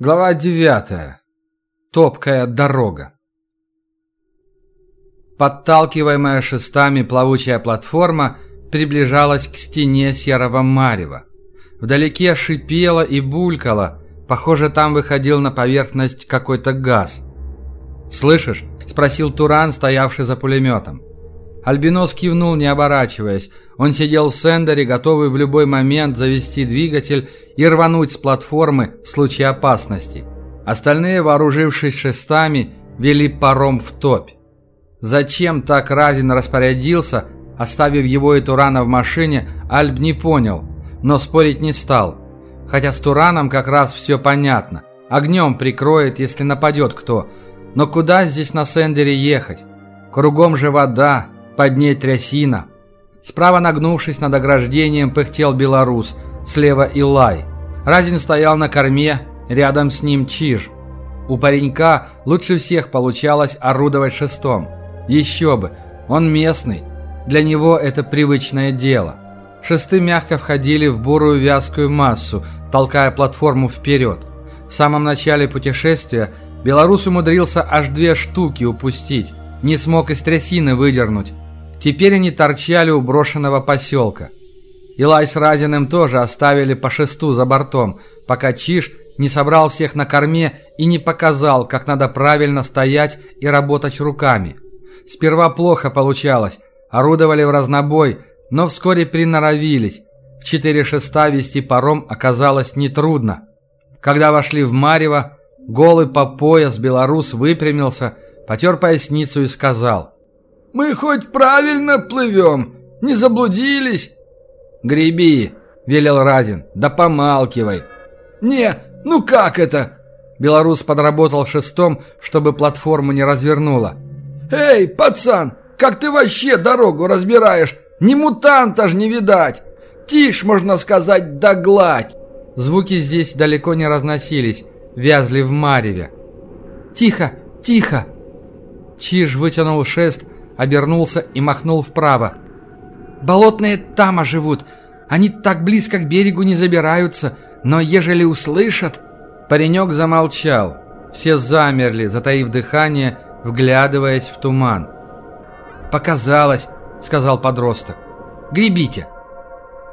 Глава 9. Топкая дорога. Подталкиваемая шестами плавучая платформа приближалась к стене серого марева. Вдалеке шипела и булькала, похоже, там выходил на поверхность какой-то газ. «Слышишь?» – спросил Туран, стоявший за пулеметом. Альбинос кивнул, не оборачиваясь. Он сидел в сендере, готовый в любой момент завести двигатель и рвануть с платформы в случае опасности. Остальные, вооружившись шестами, вели паром в топь. Зачем так Разин распорядился, оставив его и Турана в машине, Альб не понял, но спорить не стал. Хотя с Тураном как раз все понятно. Огнем прикроет, если нападет кто. Но куда здесь на сендере ехать? Кругом же вода, под ней трясина. Справа нагнувшись над ограждением, пыхтел белорус, слева Илай. Разин стоял на корме, рядом с ним Чиж. У паренька лучше всех получалось орудовать шестом. Еще бы, он местный. Для него это привычное дело. Шесты мягко входили в бурую вязкую массу, толкая платформу вперед. В самом начале путешествия белорус умудрился аж две штуки упустить. Не смог из трясины выдернуть. Теперь они торчали у брошенного поселка. Илай с Разиным тоже оставили по шесту за бортом, пока Чиш не собрал всех на корме и не показал, как надо правильно стоять и работать руками. Сперва плохо получалось, орудовали в разнобой, но вскоре приноровились. В четыре шеста вести паром оказалось нетрудно. Когда вошли в Марево, голый по пояс белорус выпрямился, потер поясницу и сказал – мы хоть правильно плывем? Не заблудились?» «Греби!» — велел Разин. «Да помалкивай!» «Не, ну как это?» Белорус подработал шестом, чтобы платформу не развернула. «Эй, пацан, как ты вообще дорогу разбираешь? Ни мутанта ж не видать! Тишь, можно сказать, да гладь!» Звуки здесь далеко не разносились, вязли в мареве. «Тихо, тихо!» Чиж вытянул шест, обернулся и махнул вправо. «Болотные тама живут. Они так близко к берегу не забираются, но ежели услышат...» Паренек замолчал. Все замерли, затаив дыхание, вглядываясь в туман. «Показалось», — сказал подросток. «Гребите».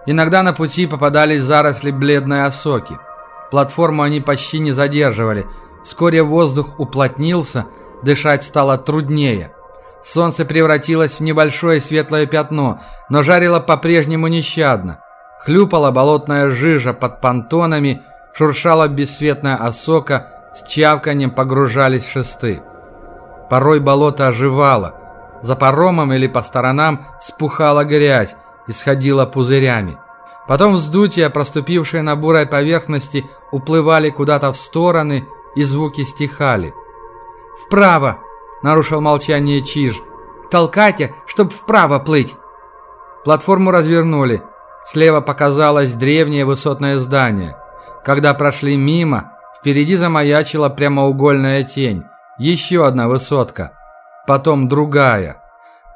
Иногда на пути попадались заросли бледной осоки. Платформу они почти не задерживали. Вскоре воздух уплотнился, дышать стало труднее. Солнце превратилось в небольшое светлое пятно, но жарило по-прежнему нещадно. Хлюпала болотная жижа под понтонами, шуршала бесцветная осока, с чавканием погружались шесты. Порой болото оживало. За паромом или по сторонам спухала грязь, исходила пузырями. Потом вздутия, проступившие на бурой поверхности, уплывали куда-то в стороны, и звуки стихали. «Вправо!» Нарушил молчание Чиж. «Толкайте, чтоб вправо плыть!» Платформу развернули. Слева показалось древнее высотное здание. Когда прошли мимо, впереди замаячила прямоугольная тень. Еще одна высотка. Потом другая.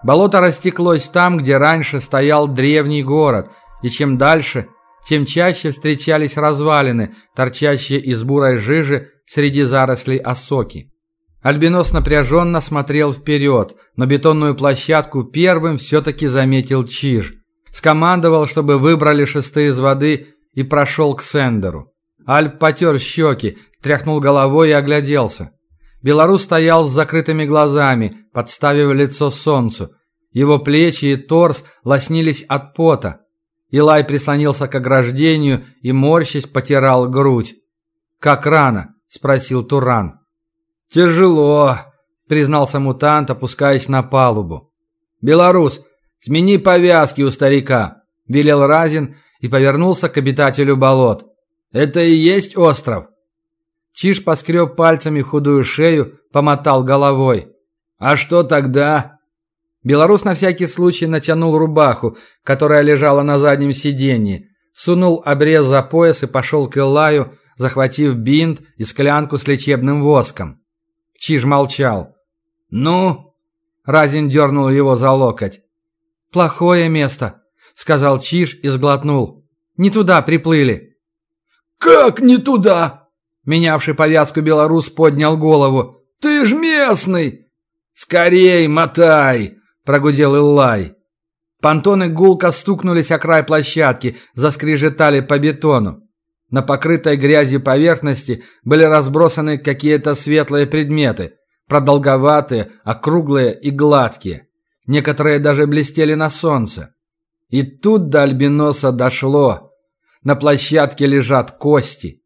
Болото растеклось там, где раньше стоял древний город, и чем дальше, тем чаще встречались развалины, торчащие из бурой жижи среди зарослей осоки. Альбинос напряженно смотрел вперед, но бетонную площадку первым все-таки заметил Чиж. Скомандовал, чтобы выбрали шесты из воды и прошел к Сендеру. Альп потер щеки, тряхнул головой и огляделся. Белорус стоял с закрытыми глазами, подставив лицо солнцу. Его плечи и торс лоснились от пота. Илай прислонился к ограждению и, морщись, потирал грудь. «Как рано?» – спросил Туран. «Тяжело», — признался мутант, опускаясь на палубу. «Белорус, смени повязки у старика», — велел Разин и повернулся к обитателю болот. «Это и есть остров?» Чиж поскреб пальцами худую шею, помотал головой. «А что тогда?» Белорус на всякий случай натянул рубаху, которая лежала на заднем сиденье, сунул обрез за пояс и пошел к Эллаю, захватив бинт и склянку с лечебным воском. Чиж молчал. «Ну?» Разин дернул его за локоть. «Плохое место», — сказал Чиж и сглотнул. «Не туда приплыли». «Как не туда?» Менявший повязку белорус поднял голову. «Ты ж местный!» «Скорей, мотай!» – прогудел Иллай. Понтоны гулко стукнулись о край площадки, заскрежетали по бетону. На покрытой грязью поверхности были разбросаны какие-то светлые предметы, продолговатые, округлые и гладкие. Некоторые даже блестели на солнце. И тут до альбиноса дошло. На площадке лежат кости.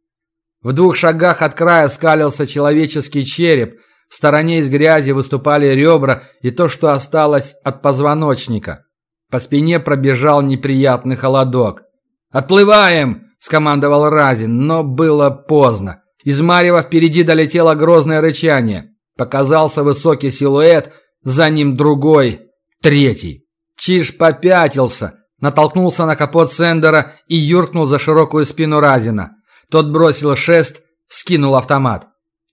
В двух шагах от края скалился человеческий череп, в стороне из грязи выступали ребра и то, что осталось от позвоночника. По спине пробежал неприятный холодок. «Отплываем!» – скомандовал Разин, но было поздно. Из Марева впереди долетело грозное рычание. Показался высокий силуэт, за ним другой, третий. Чиж попятился, натолкнулся на капот Сендера и юркнул за широкую спину Разина. Тот бросил шест, скинул автомат.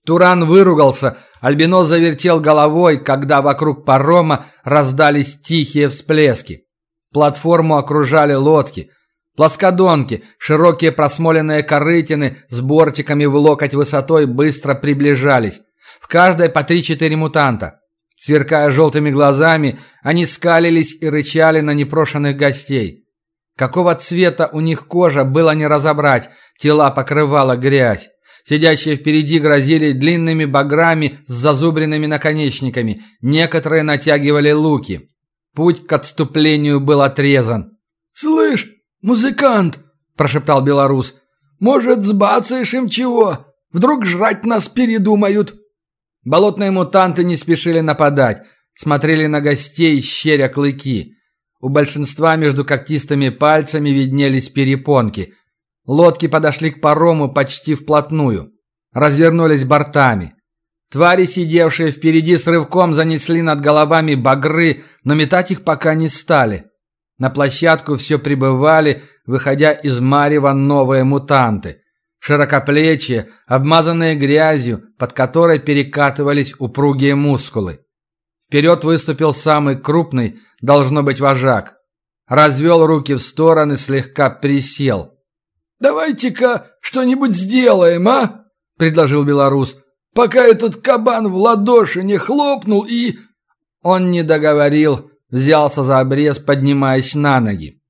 Туран выругался, Альбинос завертел головой, когда вокруг парома раздались тихие всплески. Платформу окружали лодки. Плоскодонки, широкие просмоленные корытины с бортиками в локоть высотой быстро приближались. В каждой по три-четыре мутанта. Сверкая желтыми глазами, они скалились и рычали на непрошенных гостей. Какого цвета у них кожа было не разобрать, тела покрывала грязь. Сидящие впереди грозили длинными баграми с зазубренными наконечниками, некоторые натягивали луки. Путь к отступлению был отрезан. «Слышь, музыкант!» – прошептал белорус. «Может, сбацаешь им чего? Вдруг жрать нас передумают?» Болотные мутанты не спешили нападать, смотрели на гостей, щеря клыки. У большинства между когтистыми пальцами виднелись перепонки. Лодки подошли к парому почти вплотную. Развернулись бортами. Твари, сидевшие впереди с рывком, занесли над головами багры, но метать их пока не стали. На площадку все прибывали, выходя из марева новые мутанты. Широкоплечие, обмазанные грязью, под которой перекатывались упругие мускулы. Вперед выступил самый крупный, должно быть вожак. Развел руки в стороны, слегка присел. «Давайте-ка что-нибудь сделаем, а?» – предложил белорус. «Пока этот кабан в ладоши не хлопнул и...» Он не договорил, взялся за обрез, поднимаясь на ноги.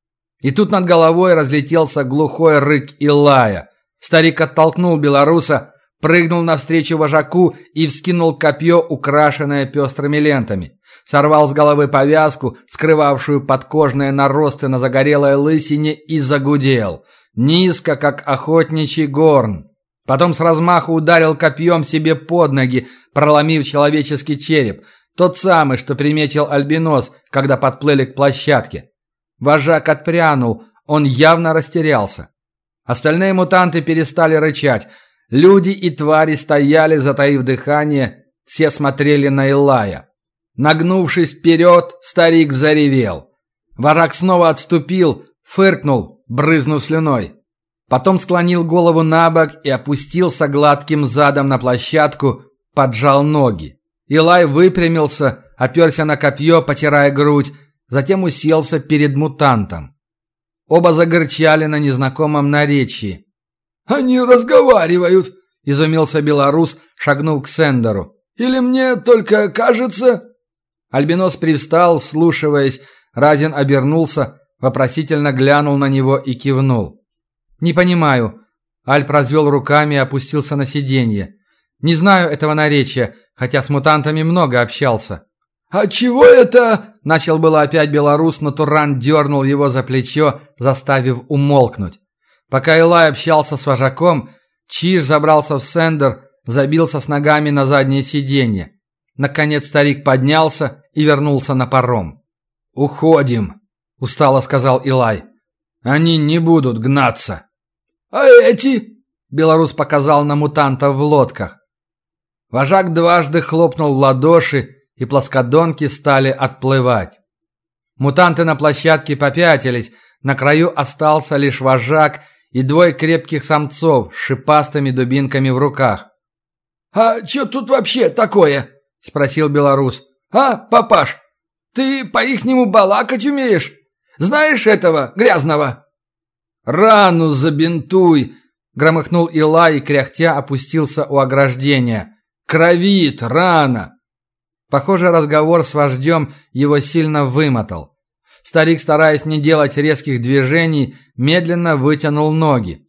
И тут над головой разлетелся глухой рык Илая. Старик оттолкнул белоруса, прыгнул навстречу вожаку и вскинул копье, украшенное пестрыми лентами. Сорвал с головы повязку, скрывавшую подкожные наросты на загорелой лысине, и загудел. Низко, как охотничий горн. Потом с размаху ударил копьем себе под ноги, проломив человеческий череп. Тот самый, что приметил Альбинос, когда подплыли к площадке. Вожак отпрянул, он явно растерялся. Остальные мутанты перестали рычать. Люди и твари стояли, затаив дыхание, все смотрели на Илая. Нагнувшись вперед, старик заревел. Вожак снова отступил, фыркнул, брызнув слюной. Потом склонил голову на бок и опустился гладким задом на площадку, поджал ноги. Илай выпрямился, оперся на копье, потирая грудь, затем уселся перед мутантом. Оба загорчали на незнакомом наречии. «Они разговаривают!» – изумился белорус, шагнув к Сендеру. «Или мне только кажется...» Альбинос привстал, слушаясь. Разин обернулся, вопросительно глянул на него и кивнул. «Не понимаю». Альп развел руками и опустился на сиденье. «Не знаю этого наречия, хотя с мутантами много общался». «А чего это?» – начал было опять белорус, но Туран дернул его за плечо, заставив умолкнуть. Пока Илай общался с вожаком, Чиж забрался в сендер, забился с ногами на заднее сиденье. Наконец старик поднялся и вернулся на паром. «Уходим», – устало сказал Илай. «Они не будут гнаться». «А эти?» – белорус показал на мутантов в лодках. Вожак дважды хлопнул в ладоши, и плоскодонки стали отплывать. Мутанты на площадке попятились, на краю остался лишь вожак и двое крепких самцов с шипастыми дубинками в руках. «А что тут вообще такое?» – спросил белорус. «А, папаш, ты по-ихнему балакать умеешь? Знаешь этого грязного?» «Рану забинтуй!» – Громыхнул Ила и кряхтя опустился у ограждения. «Кровит! Рано!» Похоже, разговор с вождем его сильно вымотал. Старик, стараясь не делать резких движений, медленно вытянул ноги.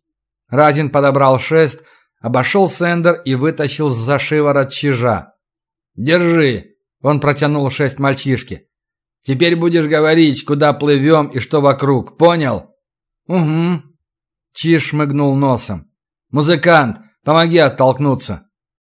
Разин подобрал шест, обошел Сендер и вытащил за шиворот чижа. «Держи!» – он протянул шесть мальчишки. «Теперь будешь говорить, куда плывем и что вокруг, понял?» «Угу», Чиж шмыгнул носом. «Музыкант, помоги оттолкнуться!»